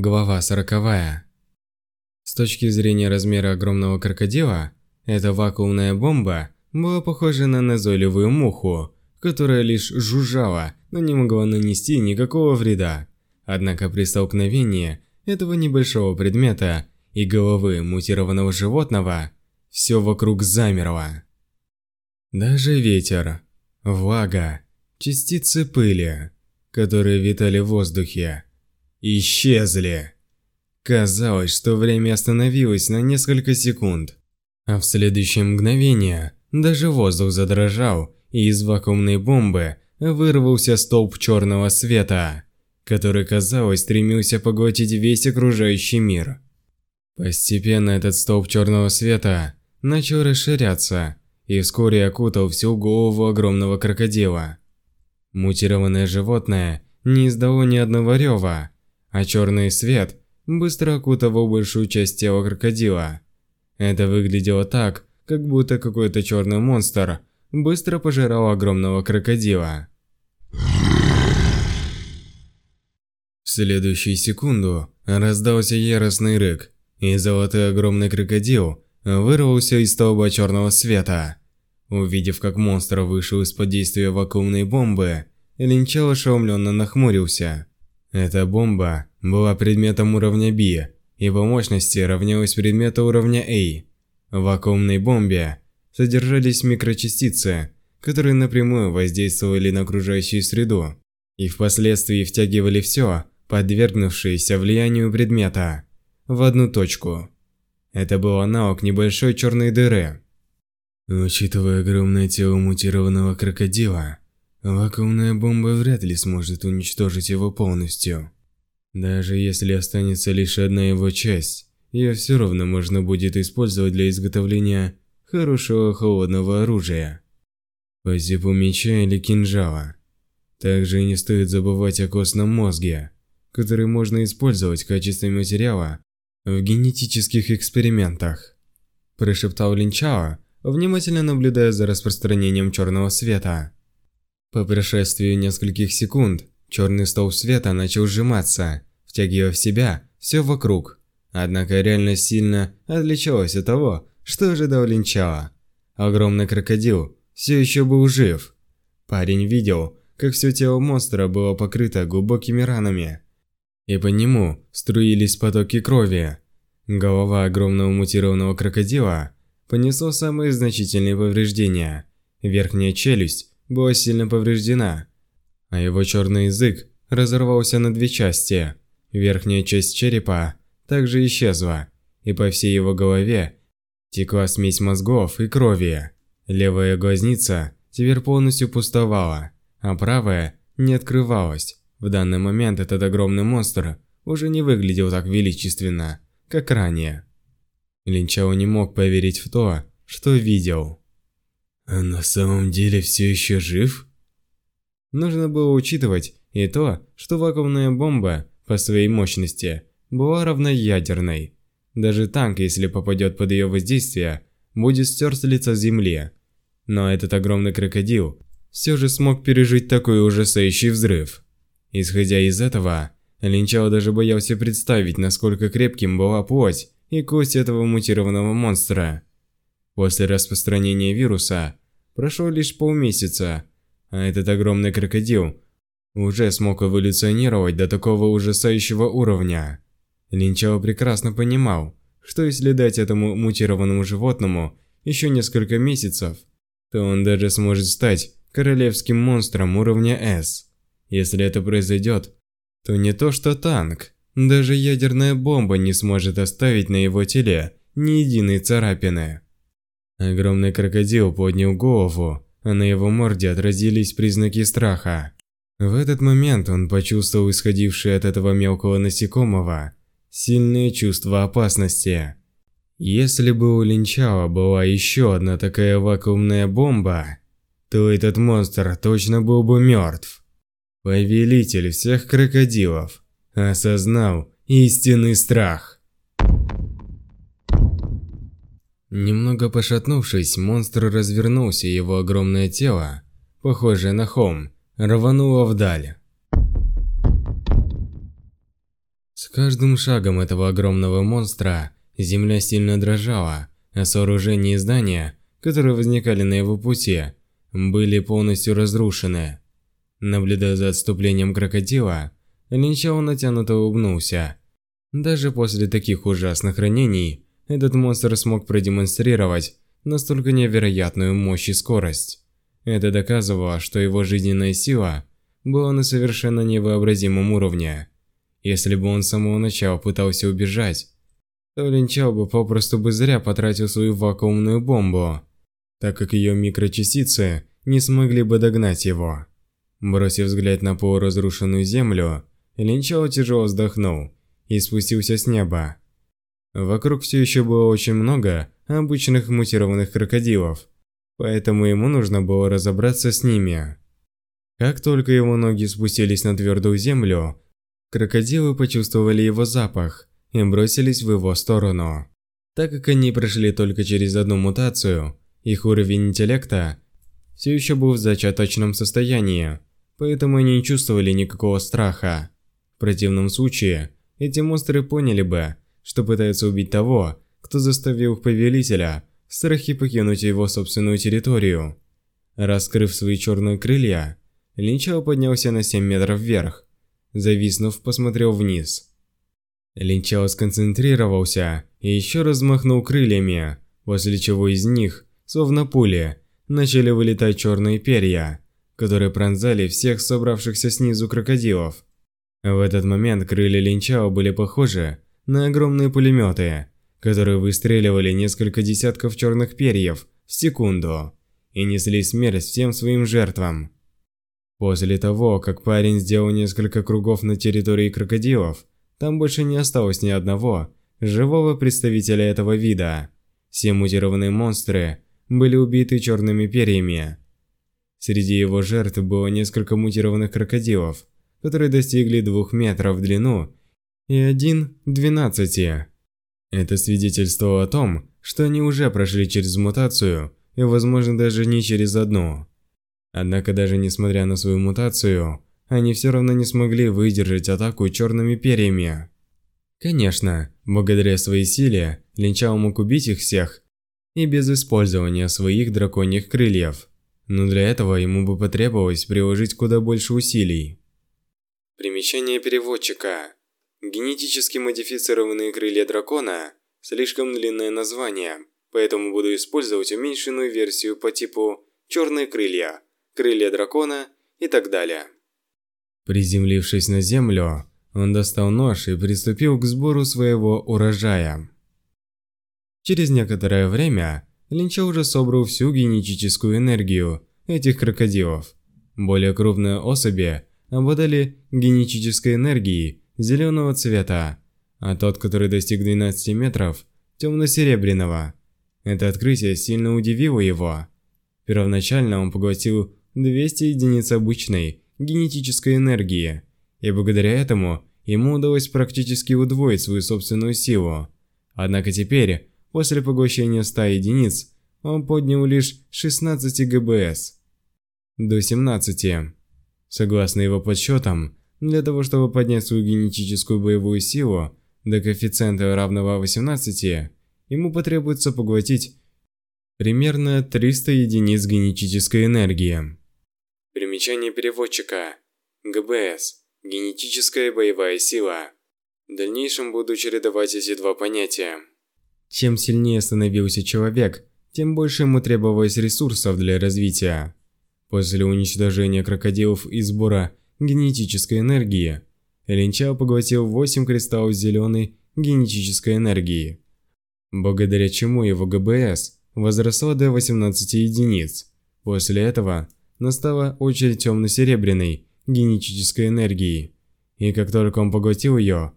Глава сороковая. С точки зрения размера огромного крокодила, эта вакуумная бомба была похожа на назойливую муху, которая лишь жужжала, но не могла нанести никакого вреда. Однако при столкновении этого небольшого предмета и головы мутированного животного, все вокруг замерло. Даже ветер, влага, частицы пыли, которые витали в воздухе, исчезли. Казалось, что время остановилось на несколько секунд, а в следующее мгновение даже воздух задрожал, и из вакуумной бомбы вырвался столб черного света, который, казалось, стремился поглотить весь окружающий мир. Постепенно этот столб черного света начал расширяться и вскоре окутал всю голову огромного крокодила. Мутированное животное не издало ни одного рева, а черный свет быстро окутывал большую часть тела крокодила. Это выглядело так, как будто какой-то черный монстр быстро пожирал огромного крокодила. В следующую секунду раздался яростный рык, и золотой огромный крокодил вырвался из столба черного света. Увидев, как монстр вышел из-под действия вакуумной бомбы, Линчал ошеломленно нахмурился. Эта бомба была предметом уровня B, и по мощности равнялась предмету уровня A. В вакуумной бомбе содержались микрочастицы, которые напрямую воздействовали на окружающую среду и впоследствии втягивали все, подвергнувшееся влиянию предмета, в одну точку. Это был аналог небольшой черной дыры. Учитывая огромное тело мутированного крокодила, Вакуумная бомба вряд ли сможет уничтожить его полностью. Даже если останется лишь одна его часть, ее все равно можно будет использовать для изготовления хорошего холодного оружия. По типу меча или кинжала. Также не стоит забывать о костном мозге, который можно использовать в качестве материала в генетических экспериментах. Прошептал Линчао, внимательно наблюдая за распространением черного света. По прошествии нескольких секунд, черный столб света начал сжиматься, втягивая в себя все вокруг. Однако реальность сильно отличалась от того, что ожидал Линчала. Огромный крокодил все еще был жив. Парень видел, как все тело монстра было покрыто глубокими ранами, и по нему струились потоки крови. Голова огромного мутированного крокодила понесла самые значительные повреждения. Верхняя челюсть была сильно повреждена, а его черный язык разорвался на две части. Верхняя часть черепа также исчезла, и по всей его голове текла смесь мозгов и крови. Левая глазница теперь полностью пустовала, а правая не открывалась. В данный момент этот огромный монстр уже не выглядел так величественно, как ранее. Линчао не мог поверить в то, что видел. А на самом деле все еще жив? Нужно было учитывать и то, что вакуумная бомба по своей мощности была равна ядерной. Даже танк, если попадет под ее воздействие, будет стерт с лица земли. Но этот огромный крокодил все же смог пережить такой ужасающий взрыв. Исходя из этого, Линчао даже боялся представить, насколько крепким была плоть и кость этого мутированного монстра. После распространения вируса прошло лишь полмесяца, а этот огромный крокодил уже смог эволюционировать до такого ужасающего уровня. Линчао прекрасно понимал, что если дать этому мутированному животному еще несколько месяцев, то он даже сможет стать королевским монстром уровня S. Если это произойдет, то не то что танк, даже ядерная бомба не сможет оставить на его теле ни единой царапины. Огромный крокодил поднял голову, а на его морде отразились признаки страха. В этот момент он почувствовал исходившее от этого мелкого насекомого сильное чувство опасности. Если бы у Линчао была еще одна такая вакуумная бомба, то этот монстр точно был бы мертв. Повелитель всех крокодилов осознал истинный страх. Немного пошатнувшись, монстр развернулся, его огромное тело, похожее на холм, рвануло вдаль. С каждым шагом этого огромного монстра земля сильно дрожала, а сооружения и здания, которые возникали на его пути, были полностью разрушены. Наблюдая за отступлением крокодила, Линчао натянуто улыбнулся. Даже после таких ужасных ранений, этот монстр смог продемонстрировать настолько невероятную мощь и скорость. Это доказывало, что его жизненная сила была на совершенно невообразимом уровне. Если бы он с самого начала пытался убежать, то Линчао бы попросту бы зря потратил свою вакуумную бомбу, так как ее микрочастицы не смогли бы догнать его. Бросив взгляд на полуразрушенную землю, Линчао тяжело вздохнул и спустился с неба. Вокруг все еще было очень много обычных мутированных крокодилов, поэтому ему нужно было разобраться с ними. Как только его ноги спустились на твердую землю, крокодилы почувствовали его запах и бросились в его сторону. Так как они прошли только через одну мутацию, их уровень интеллекта все еще был в зачаточном состоянии, поэтому они не чувствовали никакого страха. В противном случае, эти монстры поняли бы, что пытаются убить того, кто заставил их повелителя в страхе покинуть его собственную территорию. Раскрыв свои черные крылья, Линчао поднялся на 7 метров вверх. Зависнув, посмотрел вниз. Линчао сконцентрировался и еще раз махнул крыльями, после чего из них, словно пули, начали вылетать черные перья, которые пронзали всех собравшихся снизу крокодилов. В этот момент крылья Линчао были похожи на огромные пулеметы, которые выстреливали несколько десятков черных перьев в секунду и несли смерть всем своим жертвам. После того, как парень сделал несколько кругов на территории крокодилов, там больше не осталось ни одного живого представителя этого вида. Все мутированные монстры были убиты черными перьями. Среди его жертв было несколько мутированных крокодилов, которые достигли двух метров в длину и один – двенадцати. Это свидетельствовало о том, что они уже прошли через мутацию и, возможно, даже не через одну. Однако даже несмотря на свою мутацию, они все равно не смогли выдержать атаку черными перьями. Конечно, благодаря своей силе, Линчао мог убить их всех и без использования своих драконьих крыльев. Но для этого ему бы потребовалось приложить куда больше усилий. Примечание переводчика. Генетически модифицированные крылья дракона – слишком длинное название, поэтому буду использовать уменьшенную версию по типу «черные крылья», крылья дракона и так далее. Приземлившись на землю, он достал нож и приступил к сбору своего урожая. Через некоторое время Линча уже собрал всю генетическую энергию этих крокодилов. Более крупные особи обладали генетической энергией зеленого цвета, а тот, который достиг 12 метров, темно-серебряного. Это открытие сильно удивило его. Первоначально он поглотил 200 единиц обычной генетической энергии, и благодаря этому ему удалось практически удвоить свою собственную силу. Однако теперь, после поглощения 100 единиц, он поднял лишь 16 ГБС до 17. Согласно его подсчетам, для того чтобы поднять свою генетическую боевую силу до коэффициента равного 18, ему потребуется поглотить примерно 300 единиц генетической энергии. Примечание переводчика. ГБС. Генетическая боевая сила. В дальнейшем буду чередовать эти два понятия. Чем сильнее становился человек, тем больше ему требовалось ресурсов для развития. После уничтожения крокодилов и сбора генетической энергии, Линчао поглотил 8 кристаллов зеленой генетической энергии, благодаря чему его ГБС возросла до 18 единиц. После этого настала очередь темно-серебряной генетической энергии, и как только он поглотил ее,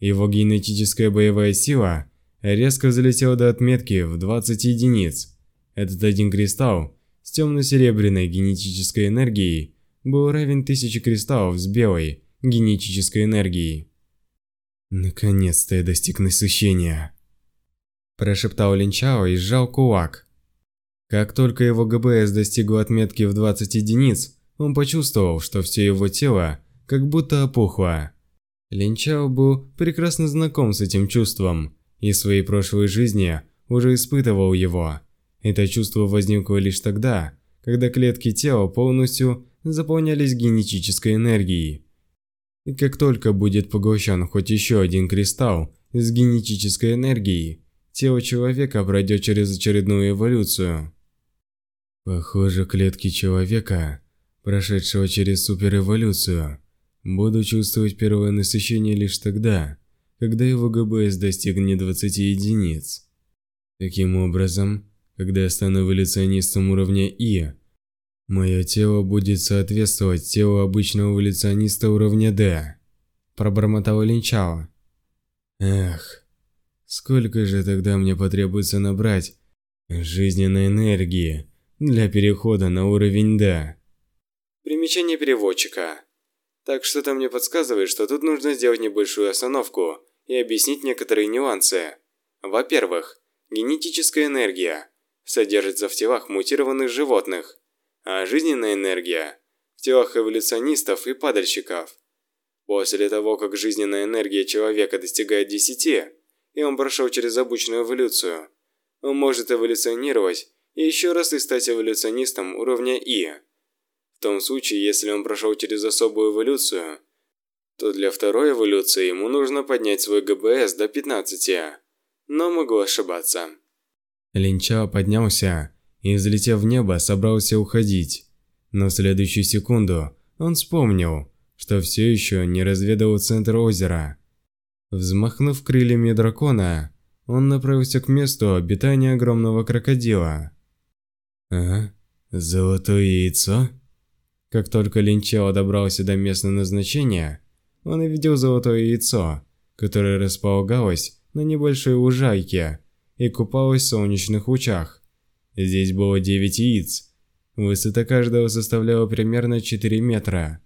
его генетическая боевая сила резко взлетела до отметки в 20 единиц. Этот один кристалл с темно-серебряной генетической энергией был равен тысяче кристаллов с белой генетической энергией. «Наконец-то я достиг насыщения!» Прошептал Линчао и сжал кулак. Как только его ГБС достигло отметки в 20 единиц, он почувствовал, что все его тело как будто опухло. Линчао был прекрасно знаком с этим чувством и в своей прошлой жизни уже испытывал его. Это чувство возникло лишь тогда, когда клетки тела полностью заполнялись генетической энергией. И как только будет поглощен хоть еще один кристалл с генетической энергией, тело человека пройдет через очередную эволюцию. Похоже, клетки человека, прошедшего через суперэволюцию, Буду чувствовать первое насыщение лишь тогда, когда его ГБС достигнет 20 единиц. Таким образом, когда я стану эволюционистом уровня И, мое тело будет соответствовать телу обычного эволюциониста уровня D. Пробормотал Линчао. Эх, сколько же тогда мне потребуется набрать жизненной энергии для перехода на уровень D? Примечание переводчика. Так что-то мне подсказывает, что тут нужно сделать небольшую остановку и объяснить некоторые нюансы. Во-первых, генетическая энергия содержится в телах мутированных животных, а жизненная энергия – в телах эволюционистов и падальщиков. После того, как жизненная энергия человека достигает 10, и он прошел через обычную эволюцию, он может эволюционировать и еще раз и стать эволюционистом уровня И. В том случае, если он прошел через особую эволюцию, то для второй эволюции ему нужно поднять свой ГБС до 15, но могу ошибаться. Линчао поднялся и, взлетев в небо, собрался уходить. Но в следующую секунду он вспомнил, что все еще не разведал центр озера. Взмахнув крыльями дракона, он направился к месту обитания огромного крокодила. «А? Золотое яйцо?» Как только Линчао добрался до местного назначения, он увидел золотое яйцо, которое располагалось на небольшой лужайке и купалось в солнечных лучах. Здесь было 9 яиц. Высота каждого составляла примерно 4 метра.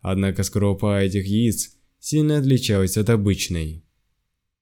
Однако скорлупа этих яиц сильно отличалась от обычной.